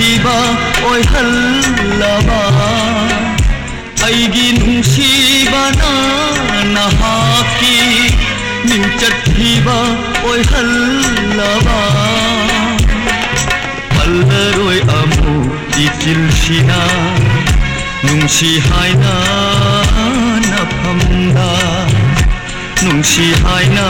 ꯄꯤꯕ ꯑꯣꯏꯍꯜꯂꯕ ꯑꯩꯒꯤ ꯅꯨꯡꯁꯤꯕꯅ ꯅꯍꯥꯛꯀꯤ ꯃꯤꯡ ꯆꯠꯈꯤꯕ ꯑꯣꯏꯍꯜꯂꯕ ꯍꯜꯂꯔꯣꯏ ꯑꯃꯨꯛ ꯏꯆꯤꯜꯁꯤꯅ ꯅꯨꯡꯁꯤ ꯍꯥꯏꯅ ꯅꯐꯝꯗ ꯅꯨꯡꯁꯤ ꯍꯥꯏꯅ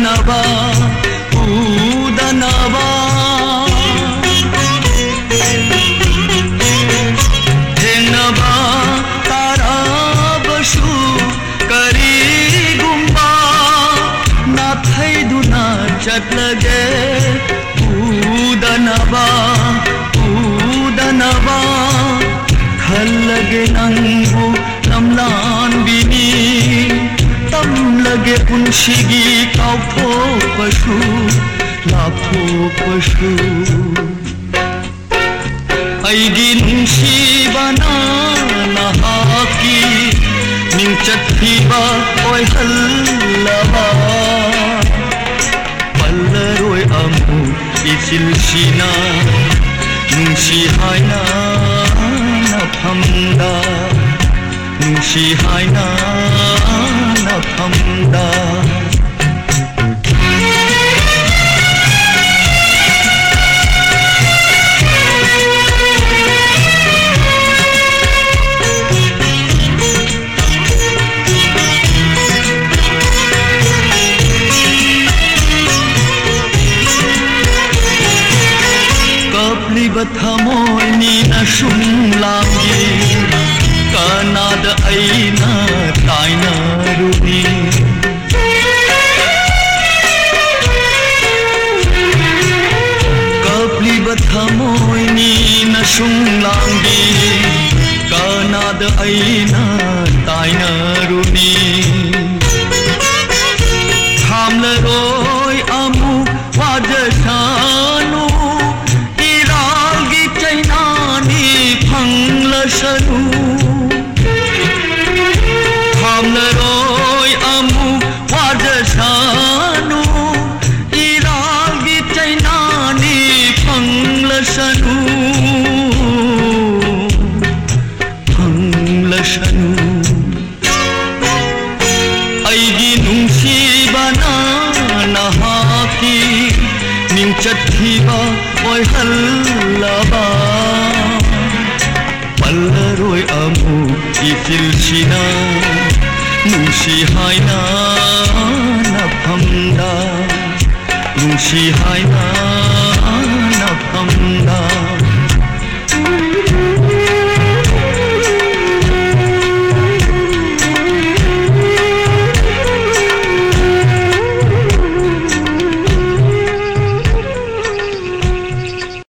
ऊदनवा ऊदनवा चटलगे ऊदनवा ऊदनवा खल्लगे नंगू gunshigi kapo pashu lapo pashu aigin shibana nahaki nimchathiba oi hallaba pallaroi amu isil shina nungshi haina na phamda nungshi haina ធម្មតាបធម្មយនីណាសុំឡាមយី নাদ আইনা তাই না রুবি কাপলি বথা মইনি না শুনলাঙ্গি কানাদ আইনা তাই না রুবি থামলে রই আমু পাজসানু ইরাগি চাইনানি ফংলা সরু ꯁꯅꯨ ꯑꯩꯒꯤ ꯅꯨꯡꯁꯤꯕꯅ ꯅꯍꯥꯛꯀꯤ ꯅꯤꯡꯆꯠꯈꯤꯕ ꯑꯣꯏꯍꯜꯂꯕ ꯄꯜꯂꯔꯣꯏ ꯑꯃꯨꯛ ꯏꯆꯤꯜꯁꯤꯅ ꯅꯨꯡꯁꯤ ꯍꯥꯏꯅ ꯅꯐꯝꯗ ꯅꯨꯡꯁꯤ ꯍꯥꯏꯅ ꯅꯐꯝꯗ